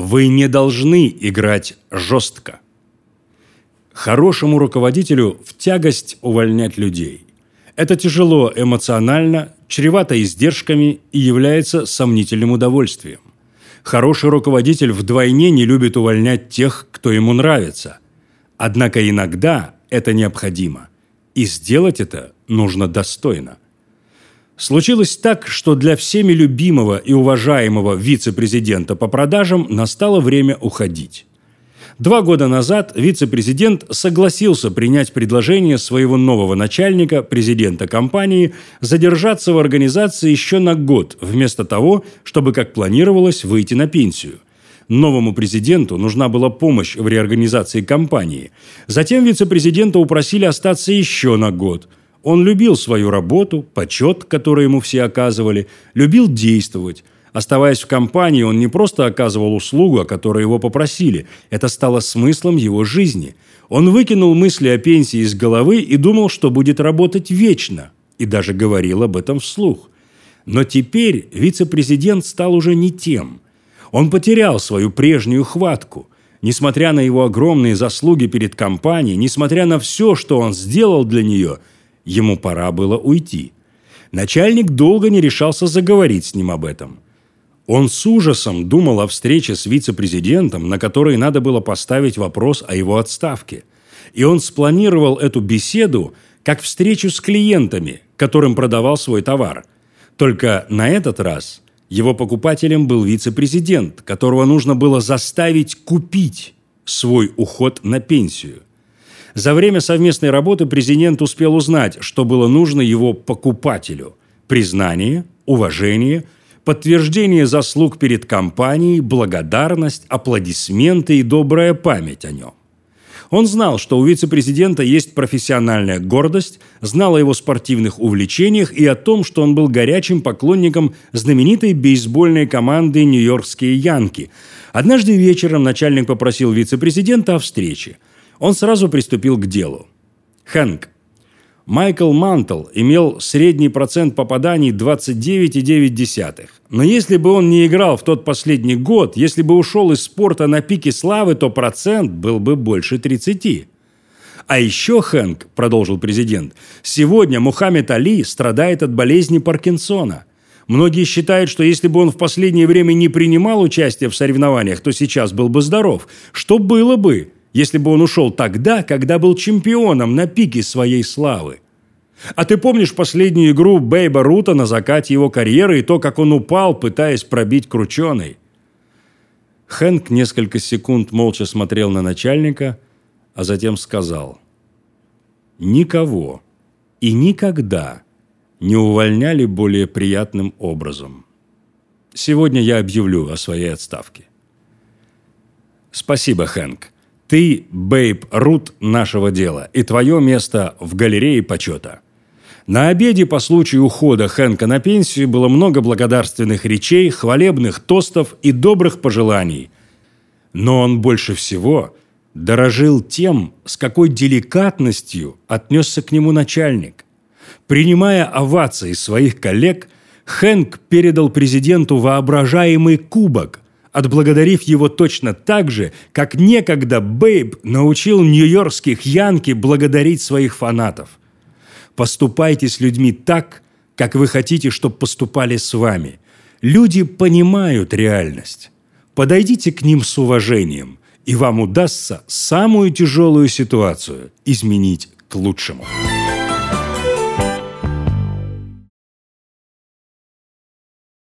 Вы не должны играть жестко. Хорошему руководителю в тягость увольнять людей. Это тяжело эмоционально, чревато издержками и является сомнительным удовольствием. Хороший руководитель вдвойне не любит увольнять тех, кто ему нравится. Однако иногда это необходимо. И сделать это нужно достойно. Случилось так, что для всеми любимого и уважаемого вице-президента по продажам настало время уходить. Два года назад вице-президент согласился принять предложение своего нового начальника, президента компании, задержаться в организации еще на год, вместо того, чтобы, как планировалось, выйти на пенсию. Новому президенту нужна была помощь в реорганизации компании. Затем вице-президента упросили остаться еще на год – он любил свою работу, почет, который ему все оказывали, любил действовать. Оставаясь в компании, он не просто оказывал услугу, о которой его попросили. Это стало смыслом его жизни. Он выкинул мысли о пенсии из головы и думал, что будет работать вечно. И даже говорил об этом вслух. Но теперь вице-президент стал уже не тем. Он потерял свою прежнюю хватку. Несмотря на его огромные заслуги перед компанией, несмотря на все, что он сделал для нее – Ему пора было уйти. Начальник долго не решался заговорить с ним об этом. Он с ужасом думал о встрече с вице-президентом, на которой надо было поставить вопрос о его отставке. И он спланировал эту беседу как встречу с клиентами, которым продавал свой товар. Только на этот раз его покупателем был вице-президент, которого нужно было заставить купить свой уход на пенсию. За время совместной работы президент успел узнать, что было нужно его покупателю. Признание, уважение, подтверждение заслуг перед компанией, благодарность, аплодисменты и добрая память о нем. Он знал, что у вице-президента есть профессиональная гордость, знал о его спортивных увлечениях и о том, что он был горячим поклонником знаменитой бейсбольной команды «Нью-Йоркские Янки». Однажды вечером начальник попросил вице-президента о встрече – он сразу приступил к делу. Хэнк. Майкл Мантл имел средний процент попаданий 29,9. Но если бы он не играл в тот последний год, если бы ушел из спорта на пике славы, то процент был бы больше 30. А еще, Хэнк, продолжил президент, сегодня Мухаммед Али страдает от болезни Паркинсона. Многие считают, что если бы он в последнее время не принимал участие в соревнованиях, то сейчас был бы здоров. Что было бы, если бы он ушел тогда, когда был чемпионом на пике своей славы. А ты помнишь последнюю игру Бейба Рута на закате его карьеры и то, как он упал, пытаясь пробить крученый? Хэнк несколько секунд молча смотрел на начальника, а затем сказал «Никого и никогда не увольняли более приятным образом. Сегодня я объявлю о своей отставке». «Спасибо, Хэнк», ты, Бейб Рут нашего дела, и твое место в галерее почета. На обеде по случаю ухода Хэнка на пенсию было много благодарственных речей, хвалебных тостов и добрых пожеланий. Но он больше всего дорожил тем, с какой деликатностью отнесся к нему начальник. Принимая овации своих коллег, Хэнк передал президенту воображаемый кубок – отблагодарив его точно так же, как некогда Бейб научил нью-йоркских янки благодарить своих фанатов. Поступайте с людьми так, как вы хотите, чтобы поступали с вами. Люди понимают реальность. Подойдите к ним с уважением, и вам удастся самую тяжелую ситуацию изменить к лучшему.